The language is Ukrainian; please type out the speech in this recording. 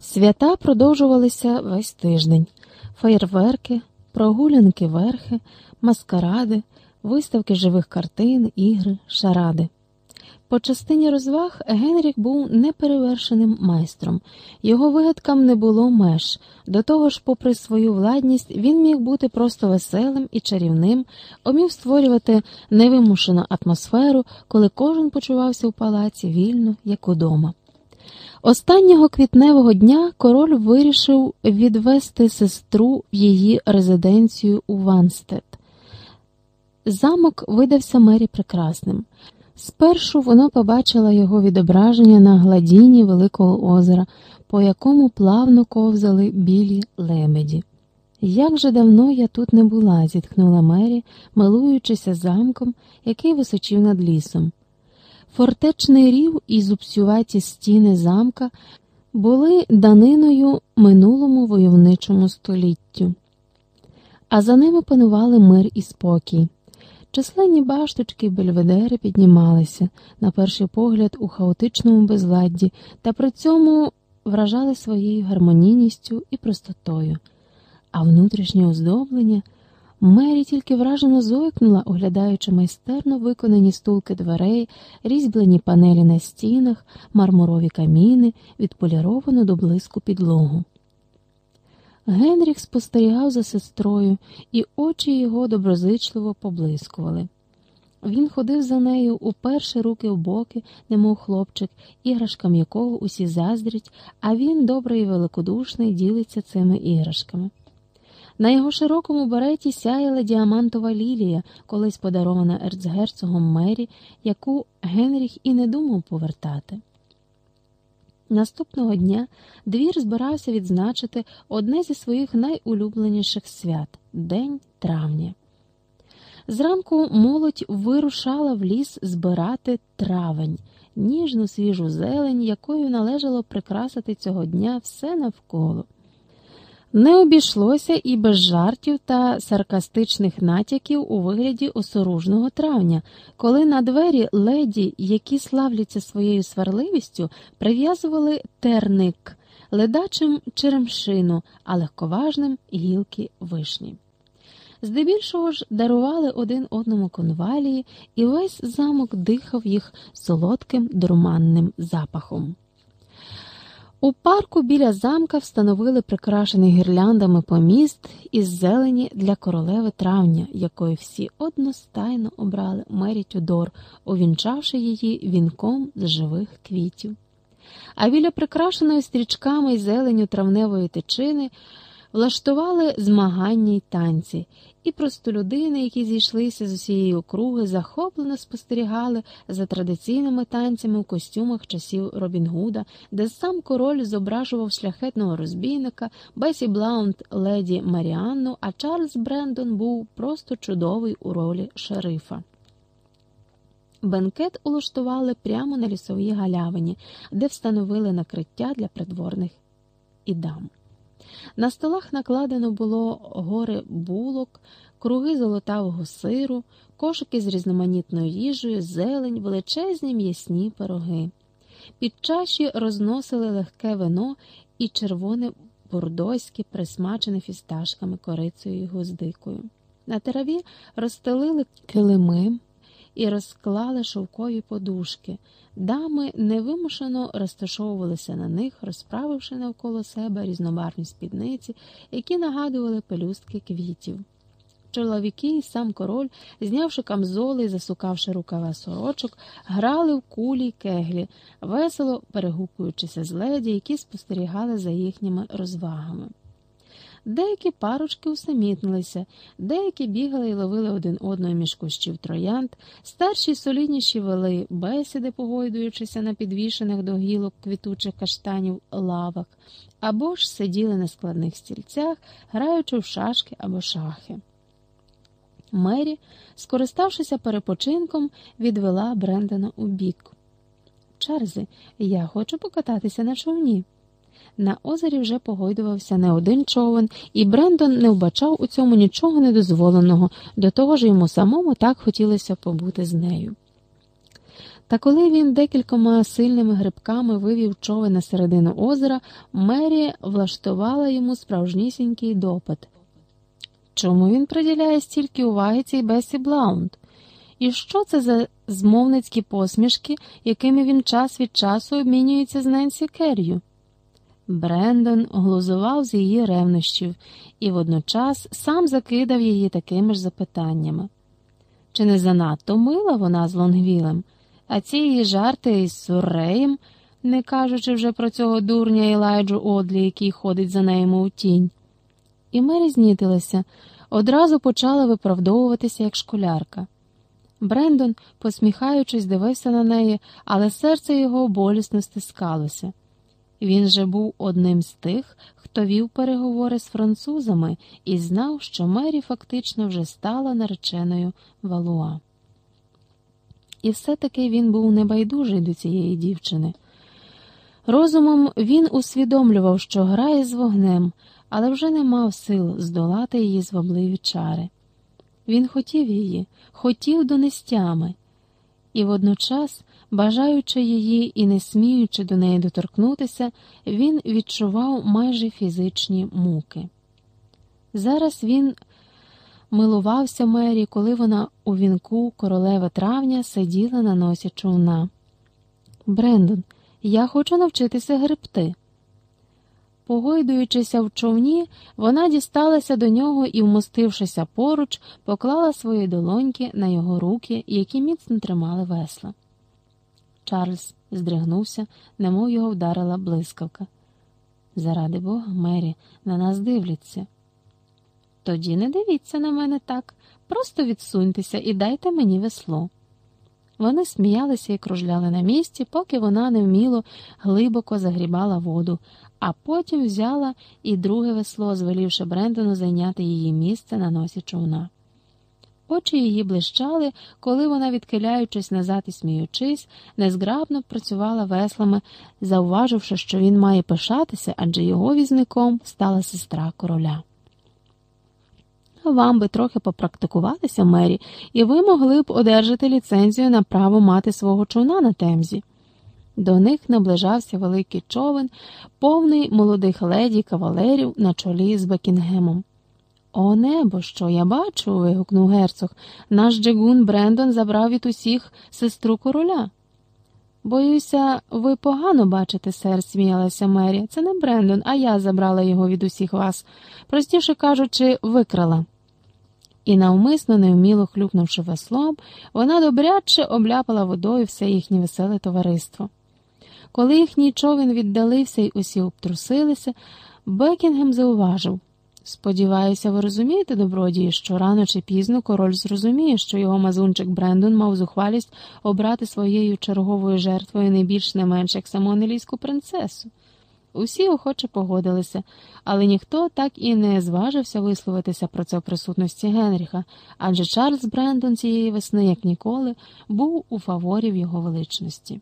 Свята продовжувалися весь тиждень: феєрверки, прогулянки верхи, маскаради, виставки живих картин, ігри, шаради. По частині розваг Генріх був неперевершеним майстром, його вигадкам не було меж. До того ж, попри свою владність, він міг бути просто веселим і чарівним, умів створювати невимушену атмосферу, коли кожен почувався у палаці вільно, як удома. Останнього квітневого дня король вирішив відвести сестру в її резиденцію у Ванстед. Замок видався мері прекрасним. Спершу вона побачила його відображення на гладіні Великого озера, по якому плавно ковзали білі лебеді. Як же давно я тут не була, зітхнула Мері, милуючися замком, який височив над лісом. Фортечний рів і зубсюваті стіни замка були даниною минулому войовничому століттю, а за ними панували мир і спокій. Численні башточки бельведери піднімалися, на перший погляд, у хаотичному безладді, та при цьому вражали своєю гармонійністю і простотою, а внутрішнє оздоблення. Мері тільки вражено зойкнула, оглядаючи майстерно виконані стулки дверей, різьблені панелі на стінах, мармурові каміни, відполіровану до блиску підлогу. Генріх спостерігав за сестрою, і очі його доброзичливо поблискували. Він ходив за нею уперше руки в боки, немов хлопчик, іграшкам якого усі заздрять, а він, добрий і великодушний, ділиться цими іграшками. На його широкому береті сяяла діамантова лілія, колись подарована ерцгерцогом Мері, яку Генріх і не думав повертати. Наступного дня двір збирався відзначити одне зі своїх найулюбленіших свят День травня. Зранку молодь вирушала в ліс збирати травень, ніжну свіжу зелень, якою належало прикрасити цього дня все навколо. Не обійшлося і без жартів та саркастичних натяків у вигляді осоружного травня, коли на двері леді, які славляться своєю сварливістю, прив'язували терник ледачим черемшину, а легковажним гілки вишні. Здебільшого ж дарували один одному конвалії, і весь замок дихав їх солодким дурманним запахом. У парку біля замка встановили прикрашений гірляндами поміст із зелені для королеви травня, якої всі одностайно обрали Мері Тюдор, увінчавши її вінком з живих квітів. А біля прикрашеної стрічками й зеленю травневої тичини влаштували змагання й танці, і простолюдини, які зійшлися з усієї округи, захоплено спостерігали за традиційними танцями у костюмах часів Робін Гуда, де сам король зображував шляхетного розбійника, Бесі Блаунд леді Маріанну, а Чарльз Брендон був просто чудовий у ролі шерифа. Бенкет улаштували прямо на лісовій галявині, де встановили накриття для придворних і дам. На столах накладено було гори булок, круги золотавого сиру, кошики з різноманітною їжею, зелень, величезні м'ясні пироги. Під чаші розносили легке вино і червоне бордоське, присмачене фісташками, корицею і гвоздикою. На траві розстелили килими і розклали шовкові подушки. Дами невимушено розташовувалися на них, розправивши навколо себе різнобарвні спідниці, які нагадували пелюстки квітів. Чоловіки і сам король, знявши камзоли і засукавши рукава сорочок, грали в кулі й кеглі, весело перегукуючися з леді, які спостерігали за їхніми розвагами. Деякі парочки усамітнилися, деякі бігали і ловили один одного між кущів троянд, старші й солідніші вели бесіди, погойдуючися на підвішених до гілок квітучих каштанів лавах, або ж сиділи на складних стільцях, граючи в шашки або шахи. Мері, скориставшися перепочинком, відвела Брендона у бік. Чарльзе, я хочу покататися на човні. На озері вже погойдувався не один човен, і Брендон не вбачав у цьому нічого недозволеного, до того ж йому самому так хотілося побути з нею. Та коли він декількома сильними грибками вивів човен на середину озера, Мері влаштувала йому справжнісінький допит. Чому він приділяє стільки уваги цій Бесі Блаунд? І що це за змовницькі посмішки, якими він час від часу обмінюється з Ненсі Керрю? Брендон глузував з її ревнощів і водночас сам закидав її такими ж запитаннями. Чи не занадто мила вона з Лонгвілем, а ці її жарти із Сурреєм, не кажучи вже про цього дурня Елайджу Одлі, який ходить за нею у тінь. І Мері знітилася, одразу почала виправдовуватися як школярка. Брендон, посміхаючись, дивився на неї, але серце його болісно стискалося. Він же був одним з тих, хто вів переговори з французами і знав, що Мері фактично вже стала нареченою Валуа. І все-таки він був небайдужий до цієї дівчини. Розумом він усвідомлював, що грає з вогнем, але вже не мав сил здолати її звабливі чари. Він хотів її, хотів донестями, і водночас, бажаючи її і не сміючи до неї доторкнутися, він відчував майже фізичні муки. Зараз він милувався Мері, коли вона у вінку королеви травня сиділа на носі човна. Брендон, я хочу навчитися гребти. Погойдуючися в човні, вона дісталася до нього і, вмостившися поруч, поклала свої долоньки на його руки, які міцно тримали весла. Чарльз здригнувся, немов його вдарила блискавка. Заради Бога, Мері, на нас дивляться. Тоді не дивіться на мене так, просто відсуньтеся і дайте мені весло. Вони сміялися і кружляли на місці, поки вона невміло глибоко загрібала воду, а потім взяла і друге весло, звелівши Брендону зайняти її місце на носі човна. Очі її блищали, коли вона, відкиляючись назад і сміючись, незграбно працювала веслами, зауваживши, що він має пишатися, адже його візником стала сестра короля. Вам би трохи попрактикуватися, Мері, і ви могли б одержати ліцензію на право мати свого човна на темзі. До них наближався великий човен, повний молодих леді кавалерів на чолі з Бекінгемом. О небо, що я бачу. вигукнув герцог. Наш Джегун Брендон забрав від усіх сестру короля. Боюся, ви погано бачите, сер, сміялася Мері. Це не Брендон, а я забрала його від усіх вас, простіше кажучи, викрала. І навмисно, невміло хлюпнувши веслом, вона добряче обляпала водою все їхнє веселе товариство. Коли їхній човен віддалився і усі обтрусилися, Бекінгем зауважив Сподіваюся, ви розумієте, добродії, що рано чи пізно король зрозуміє, що його мазунчик Брендон мав зухвалість обрати своєю черговою жертвою не більш не менш як саму анелійську принцесу. Усі охоче погодилися, але ніхто так і не зважився висловитися про це в присутності Генріха, адже Чарльз Брендон цієї весни, як ніколи, був у фаворі в його величності.